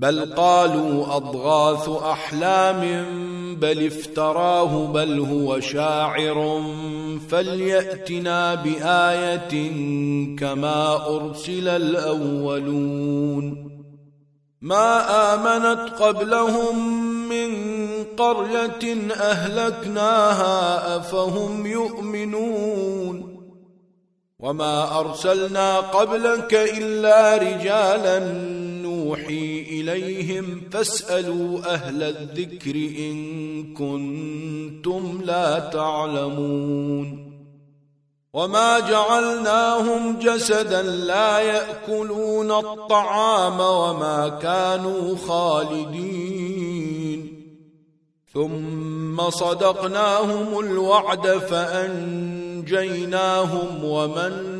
بل قالوا أضغاث أحلام بل افتراه بل هو شاعر فليأتنا بآية كما أرسل الأولون ما آمنت قبلهم من قرية أهلكناها أفهم يؤمنون وما أرسلنا قبلك إلا رجالا نوحي إليهم فاسألوا أهل الذكر إن كنتم لا تعلمون وما جعلناهم جسدا لا يأكلون الطعام وما كانوا خالدين ثم صدقناهم الوعد فأنجيناهم ومن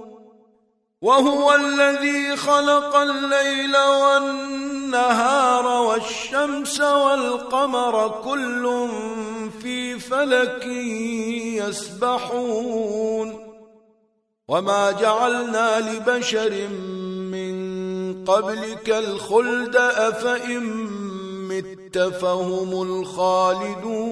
وهو الذي خلق الليل والنهار والشمس والقمر كل في فلك يسبحون وما جعلنا لبشر من قبلك الخلد أفإن مت فهم الخالدون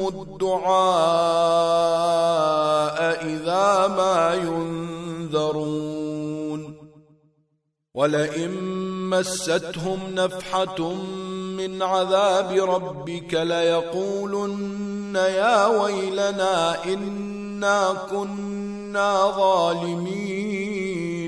الدعاء إذا ما ينذرون ولئن مستهم نفحة من عذاب ربك ليقولن يا ويلنا إنا كنا ظالمين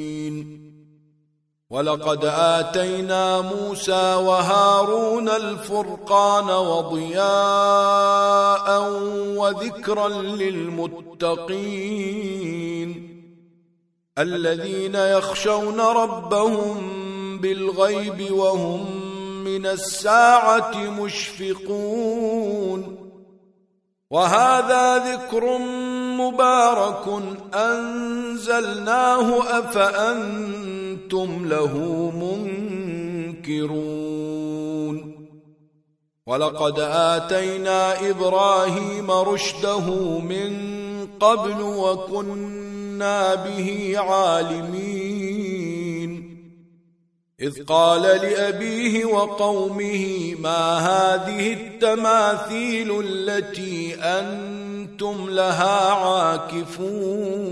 ولقد آتينا موسى وهارون الفرقان وضياء وذكرا للمتقين الذين يخشون ربهم بالغيب وهم من الساعة مشفقون وهذا ذكر مبارك أنزلناه أفأنتم له منكرون. ولقد آتينا إبراهيم رشده من قبل وكنا به عالمين. إذ قال لأبيه وقومه، ما هذه التماثيل التي أنتم لها عاكفون؟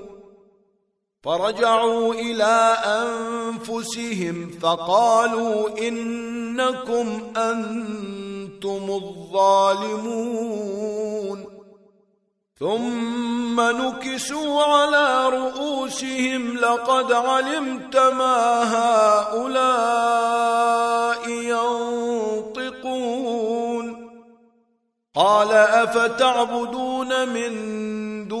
فرجعوا إلى أنفسهم فقالوا إنكم أنتم الظالمون. ثم نكسوا على رؤوسهم لقد علمت ما هؤلاء ينطقون. قال أفتعبدون من دون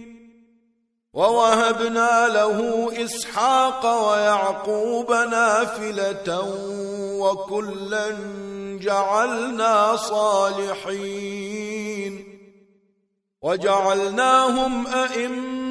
ووهبنا له إسحاق ويعقوب نافلة وكلا جعلنا صالحين وجعلناهم أئمة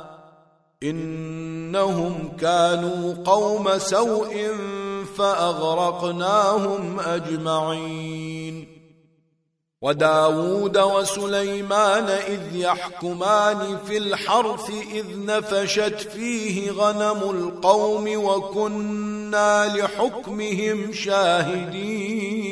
إنهم كانوا قوم سوء فأغرقناهم أجمعين. وداود وسليمان إذ يحكمان في الحرث إذ نفشت فيه غنم القوم وكنا لحكمهم شاهدين.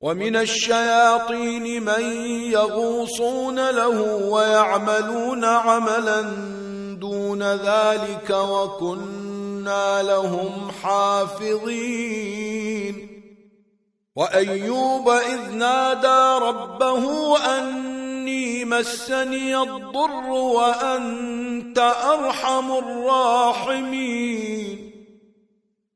ومن الشياطين من يغوصون له ويعملون عملا دون ذلك وكنا لهم حافظين. وأيوب إذ نادى ربه أني مسني الضر وأنت أرحم الراحمين.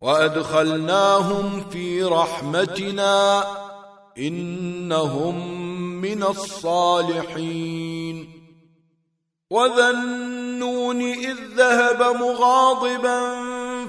وأدخلناهم في رحمتنا إنهم من الصالحين وذا النون إذ ذهب مغاضبا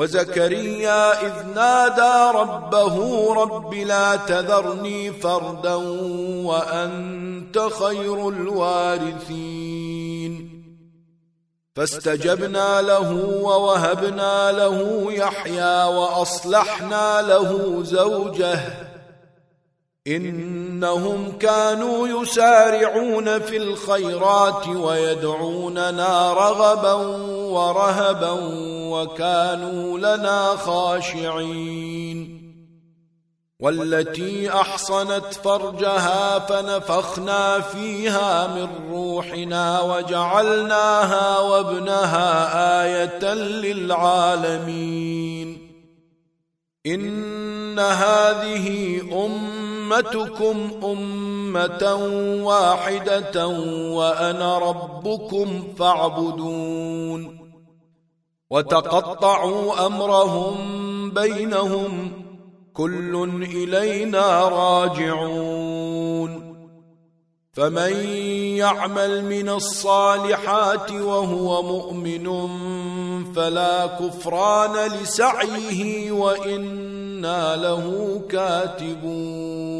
وزكريا إذ نادى ربه رب لا تذرني فردا وأنت خير الوارثين. فاستجبنا له ووهبنا له يحيى وأصلحنا له زوجه إنهم كانوا يسارعون في الخيرات ويدعوننا رغبا ورهبا وكانوا لنا خاشعين. والتي احصنت فرجها فنفخنا فيها من روحنا وجعلناها وابنها ايه للعالمين. ان هذه امتكم امه واحده وانا ربكم فاعبدون. وتقطعوا امرهم بينهم. كل الينا راجعون. فمن يعمل من الصالحات وهو مؤمن فلا كفران لسعيه وانا له كاتبون.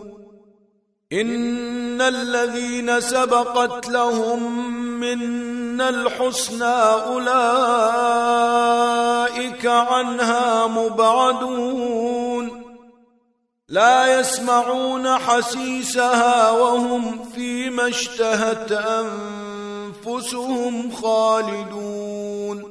ان الذين سبقت لهم منا الحسنى اولئك عنها مبعدون لا يسمعون حسيسها وهم فيما اشتهت انفسهم خالدون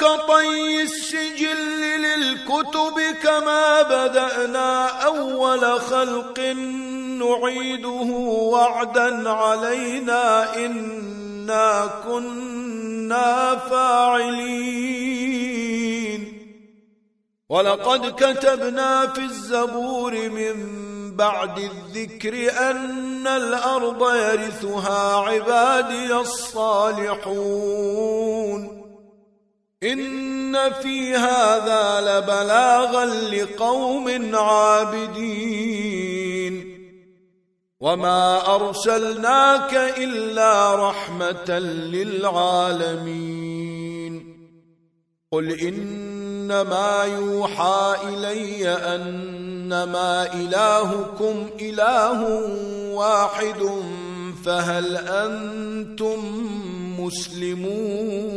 كطي السجل للكتب كما بدأنا أول خلق نعيده وعدا علينا إنا كنا فاعلين. ولقد كتبنا في الزبور من بعد الذكر أن الأرض يرثها عبادي الصالحون. إن في هذا لبلاغا لقوم عابدين وما ارسلناك الا رحمه للعالمين قل انما يوحى الي انما الهكم اله واحد فهل انتم مسلمون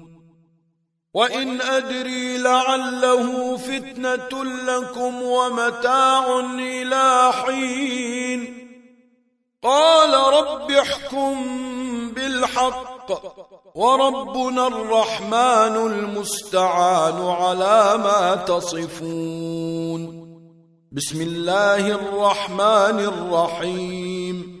وإن أدري لعله فتنة لكم ومتاع إلى حين قال رب احكم بالحق وربنا الرحمن المستعان على ما تصفون بسم الله الرحمن الرحيم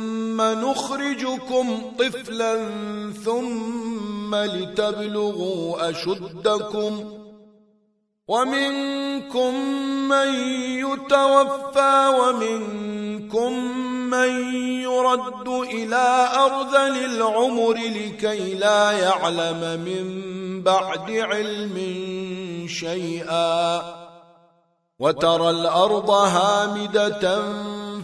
ثم نخرجكم طفلا ثم لتبلغوا أشدكم ومنكم من يتوفى ومنكم من يرد إلى أرذل العمر لكي لا يعلم من بعد علم شيئا وترى الأرض هامدة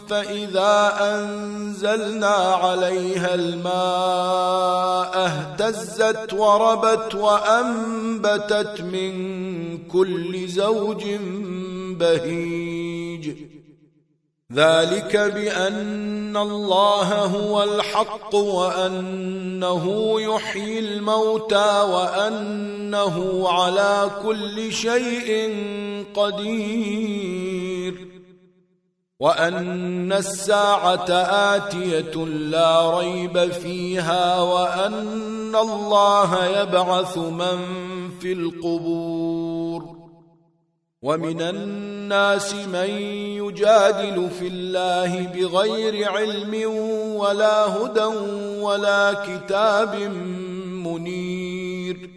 فإذا أنزلنا عليها الماء اهتزت وربت وأنبتت من كل زوج بهيج ذلك بأن الله هو الحق وأنه يحيي الموتى وأنه على كل شيء قدير وأن الساعة آتية لا ريب فيها وأن الله يبعث من في القبور ومن الناس من يجادل في الله بغير علم ولا هدى ولا كتاب منير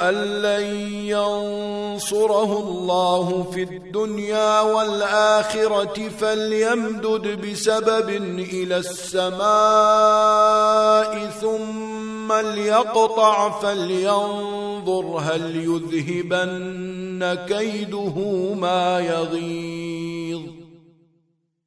أن لن ينصره الله في الدنيا والآخرة فليمدد بسبب إلى السماء ثم ليقطع فلينظر هل يذهبن كيده ما يغيظ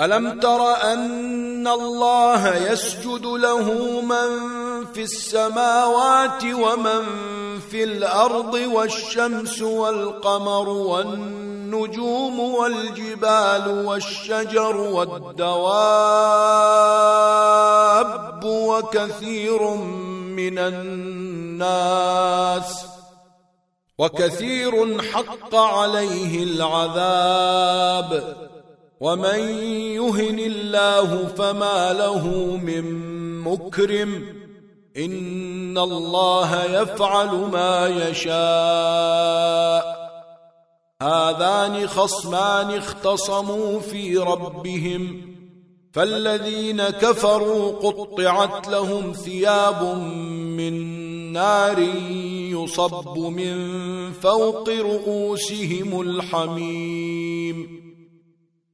الم تر ان الله يسجد له من في السماوات ومن في الارض والشمس والقمر والنجوم والجبال والشجر والدواب وكثير من الناس وكثير حق عليه العذاب ومن يهن الله فما له من مكرم ان الله يفعل ما يشاء هذان خصمان اختصموا في ربهم فالذين كفروا قطعت لهم ثياب من نار يصب من فوق رؤوسهم الحميم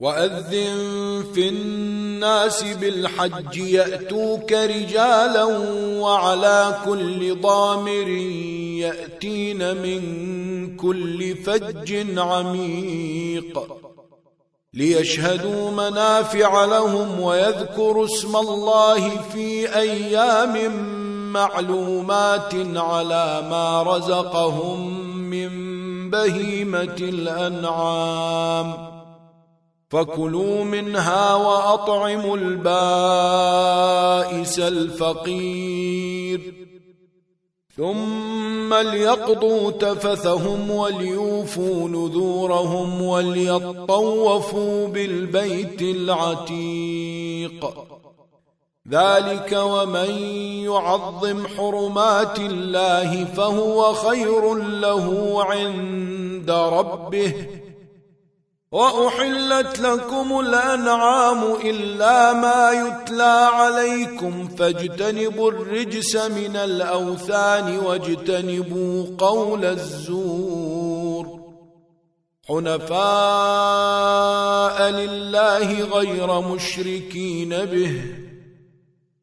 واذن في الناس بالحج ياتوك رجالا وعلى كل ضامر ياتين من كل فج عميق ليشهدوا منافع لهم ويذكروا اسم الله في ايام معلومات على ما رزقهم من بهيمه الانعام فكلوا منها واطعموا البائس الفقير ثم ليقضوا تفثهم وليوفوا نذورهم وليطوفوا بالبيت العتيق ذلك ومن يعظم حرمات الله فهو خير له عند ربه واحلت لكم الانعام الا ما يتلى عليكم فاجتنبوا الرجس من الاوثان واجتنبوا قول الزور حنفاء لله غير مشركين به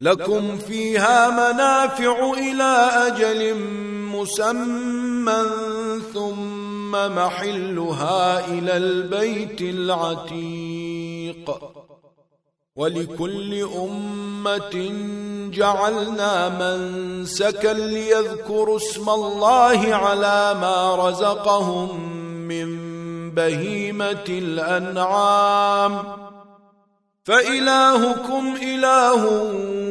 لكم فيها منافع إلى أجل مسمى ثم محلها إلى البيت العتيق ولكل أمة جعلنا منسكا ليذكروا اسم الله على ما رزقهم من بهيمة الأنعام فإلهكم إله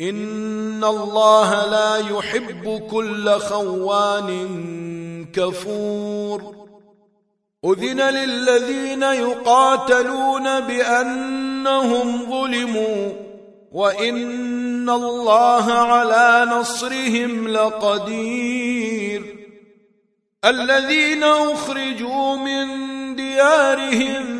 إن الله لا يحب كل خوان كفور أذن للذين يقاتلون بأنهم ظلموا وإن الله على نصرهم لقدير الذين أخرجوا من ديارهم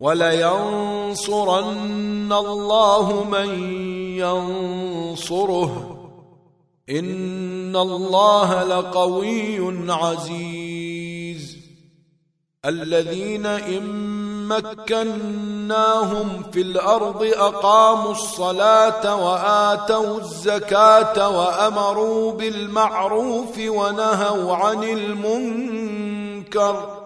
ولينصرن الله من ينصره. ان الله لقوي عزيز. الذين ان في الارض اقاموا الصلاه واتوا الزكاه وامروا بالمعروف ونهوا عن المنكر.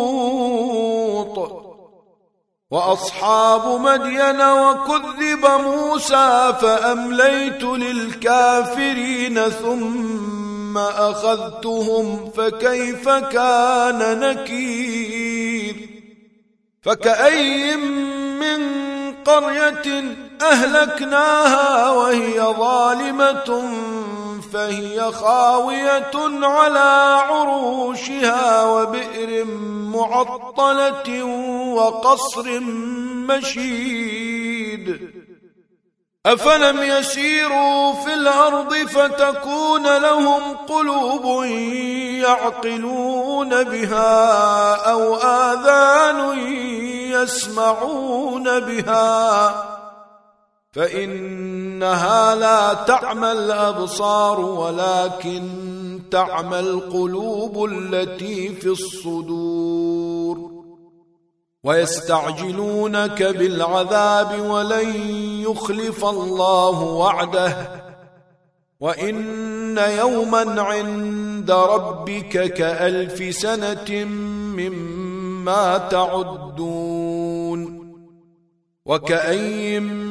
واصحاب مدين وكذب موسى فامليت للكافرين ثم اخذتهم فكيف كان نكير فكاين من قريه اهلكناها وهي ظالمه فهي خاوية على عروشها وبئر معطلة وقصر مشيد. أفلم يسيروا في الأرض فتكون لهم قلوب يعقلون بها أو آذان يسمعون بها. فإنها لا تعمى الأبصار ولكن تعمى القلوب التي في الصدور ويستعجلونك بالعذاب ولن يخلف الله وعده وإن يوما عند ربك كألف سنة مما تعدون وكأي من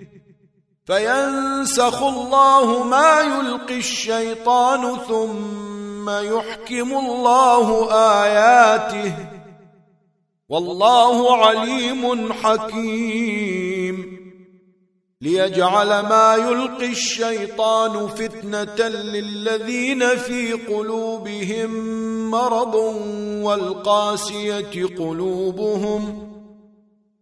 فينسخ الله ما يلقي الشيطان ثم يحكم الله آياته والله عليم حكيم ليجعل ما يلقي الشيطان فتنة للذين في قلوبهم مرض والقاسية قلوبهم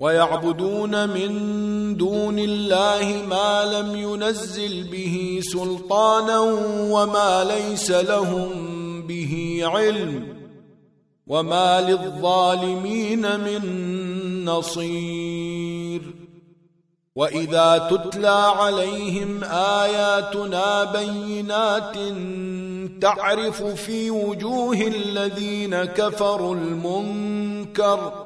ويعبدون من دون الله ما لم ينزل به سلطانا وما ليس لهم به علم وما للظالمين من نصير واذا تتلى عليهم اياتنا بينات تعرف في وجوه الذين كفروا المنكر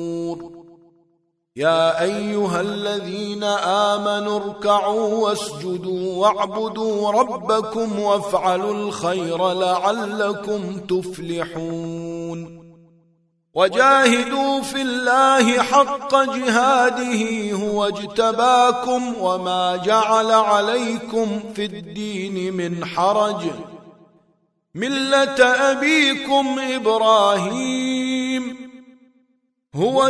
يا ايها الذين امنوا اركعوا واسجدوا واعبدوا ربكم وافعلوا الخير لعلكم تفلحون وجاهدوا في الله حق جهاده هو اجتباكم وما جعل عليكم في الدين من حرج مله ابيكم ابراهيم هو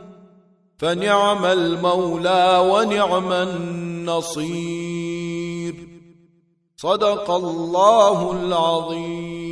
فنعم المولى ونعم النصير. صدق الله العظيم.